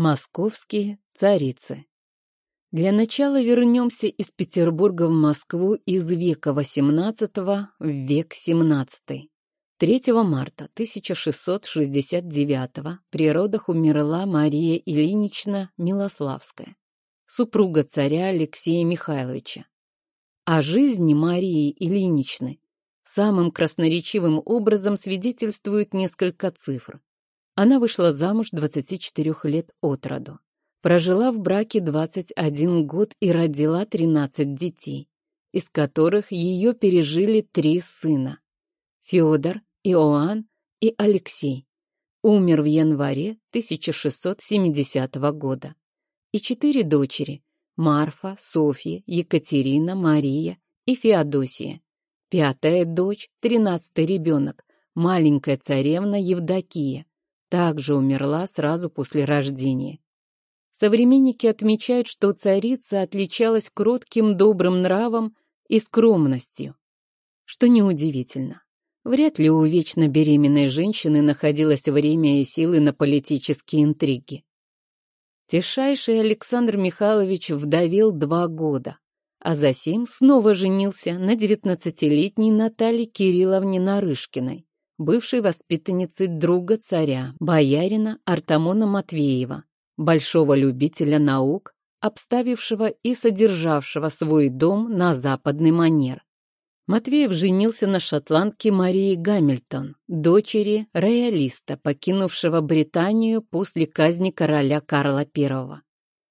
Московские царицы. Для начала вернемся из Петербурга в Москву из века XVIII в век XVII. 3 марта 1669 при родах умерла Мария Ильинична Милославская, супруга царя Алексея Михайловича. О жизни Марии Ильиничны самым красноречивым образом свидетельствуют несколько цифр. Она вышла замуж 24 лет от роду. Прожила в браке 21 год и родила 13 детей, из которых ее пережили три сына. Федор, Иоанн и Алексей. Умер в январе 1670 года. И четыре дочери – Марфа, Софья, Екатерина, Мария и Феодосия. Пятая дочь, тринадцатый ребенок, маленькая царевна Евдокия также умерла сразу после рождения. Современники отмечают, что царица отличалась кротким добрым нравом и скромностью, что неудивительно. Вряд ли у вечно беременной женщины находилось время и силы на политические интриги. Тишайший Александр Михайлович вдовел два года, а засим снова женился на девятнадцатилетней Наталье Кирилловне Нарышкиной, бывшей воспитанницей друга царя, боярина Артамона Матвеева, большого любителя наук, обставившего и содержавшего свой дом на западный манер. Матвеев женился на шотландке Марии Гамильтон, дочери роялиста, покинувшего Британию после казни короля Карла I.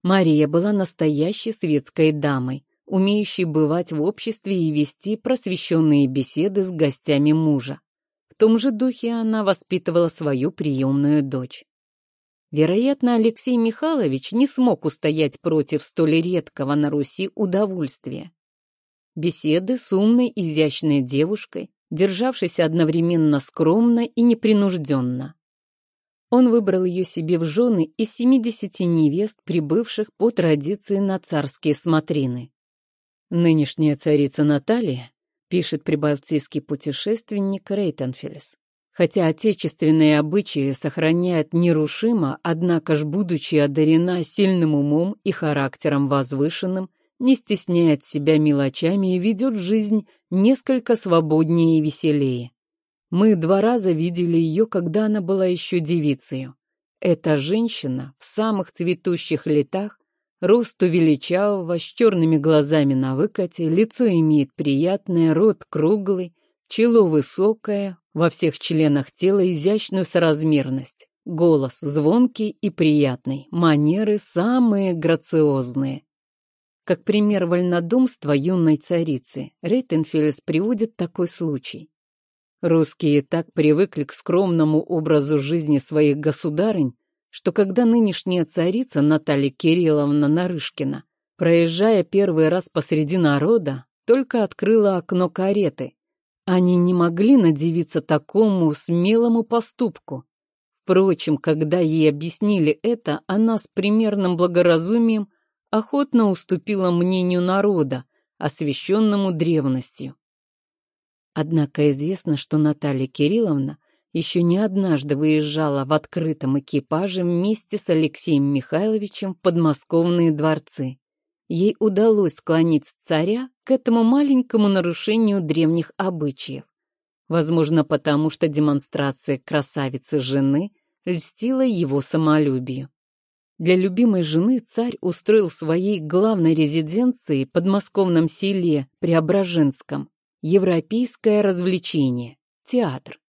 Мария была настоящей светской дамой, умеющей бывать в обществе и вести просвещенные беседы с гостями мужа том же духе она воспитывала свою приемную дочь. Вероятно, Алексей Михайлович не смог устоять против столь редкого на Руси удовольствия. Беседы с умной, изящной девушкой, державшейся одновременно скромно и непринужденно. Он выбрал ее себе в жены из 70 невест, прибывших по традиции на царские смотрины. Нынешняя царица Наталья пишет прибалтийский путешественник Рейтенфельс. Хотя отечественные обычаи сохраняют нерушимо, однако ж, будучи одарена сильным умом и характером возвышенным, не стесняет себя мелочами и ведет жизнь несколько свободнее и веселее. Мы два раза видели ее, когда она была еще девицей. Эта женщина в самых цветущих летах Росту величавого, с черными глазами на выкате, лицо имеет приятное, рот круглый, чело высокое, во всех членах тела изящную соразмерность, голос звонкий и приятный, манеры самые грациозные. Как пример вольнодумства юной царицы, Рейтенфельс приводит такой случай. Русские так привыкли к скромному образу жизни своих государынь, что когда нынешняя царица Наталья Кирилловна Нарышкина, проезжая первый раз посреди народа, только открыла окно кареты, они не могли надевиться такому смелому поступку. Впрочем, когда ей объяснили это, она с примерным благоразумием охотно уступила мнению народа, освященному древностью. Однако известно, что Наталья Кирилловна еще не однажды выезжала в открытом экипаже вместе с Алексеем Михайловичем в подмосковные дворцы. Ей удалось склонить царя к этому маленькому нарушению древних обычаев. Возможно, потому что демонстрация красавицы жены льстила его самолюбию. Для любимой жены царь устроил своей главной резиденции в подмосковном селе Преображенском европейское развлечение – театр.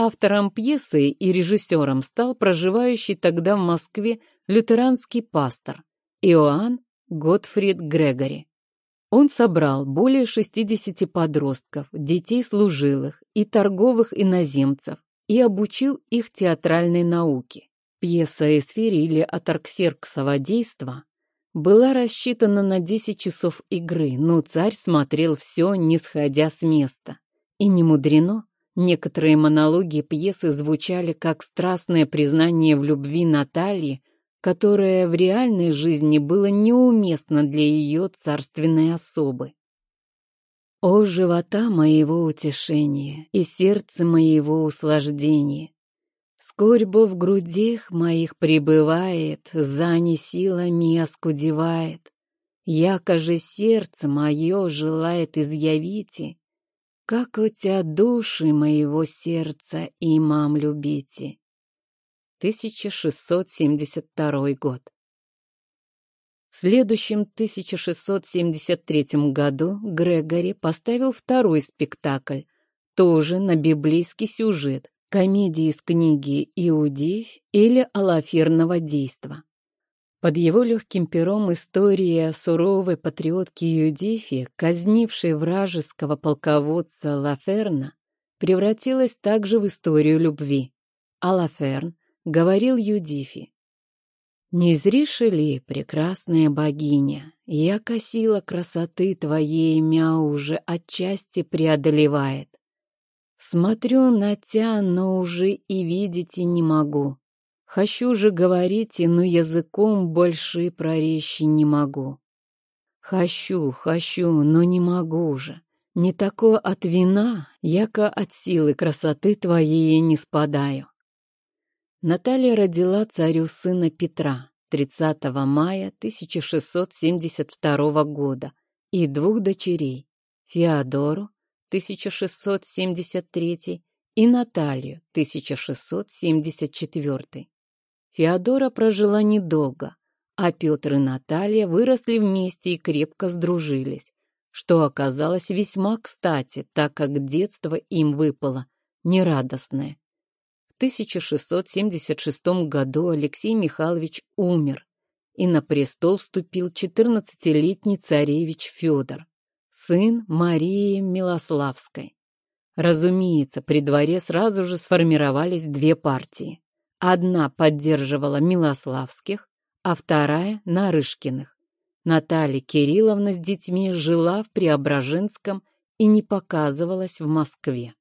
Автором пьесы и режиссером стал проживающий тогда в Москве лютеранский пастор Иоанн Готфрид Грегори. Он собрал более 60 подростков, детей служилых и торговых иноземцев и обучил их театральной науке. Пьеса «Эсфири» или «Атарксерксово действо» была рассчитана на 10 часов игры, но царь смотрел все, не сходя с места. И не мудрено, Некоторые монологи пьесы звучали как страстное признание в любви Натальи, которое в реальной жизни было неуместно для ее царственной особы. «О живота моего утешения и сердце моего услаждения! Скорбо в грудях моих пребывает, за не силами оскудевает. Яко же сердце мое желает изъявите, как у тебя души моего сердца имам любите. 1672 год. В следующем 1673 году Грегори поставил второй спектакль, тоже на библейский сюжет, комедии из книги «Иудеев» или «Алаферного действа». Под его легким пером история суровой патриотки Юдифи, казнившей вражеского полководца Лаферна, превратилась также в историю любви. А Лаферн говорил Юдифи, «Не зришь ли, прекрасная богиня, я косила красоты твоей мя уже отчасти преодолевает. Смотрю на тя, но уже и видеть и не могу. Хочу же говорить, но языком больше проречи не могу. Хочу, хочу, но не могу же. Не такое от вина, яко от силы красоты твоей не спадаю. Наталья родила царю сына Петра 30 мая 1672 года и двух дочерей Феодору 1673 и Наталью 1674. Феодора прожила недолго, а Петр и Наталья выросли вместе и крепко сдружились, что оказалось весьма кстати, так как детство им выпало нерадостное. В 1676 году Алексей Михайлович умер, и на престол вступил 14-летний царевич Федор сын Марии Милославской. Разумеется, при дворе сразу же сформировались две партии. Одна поддерживала Милославских, а вторая — Нарышкиных. Наталья Кирилловна с детьми жила в Преображенском и не показывалась в Москве.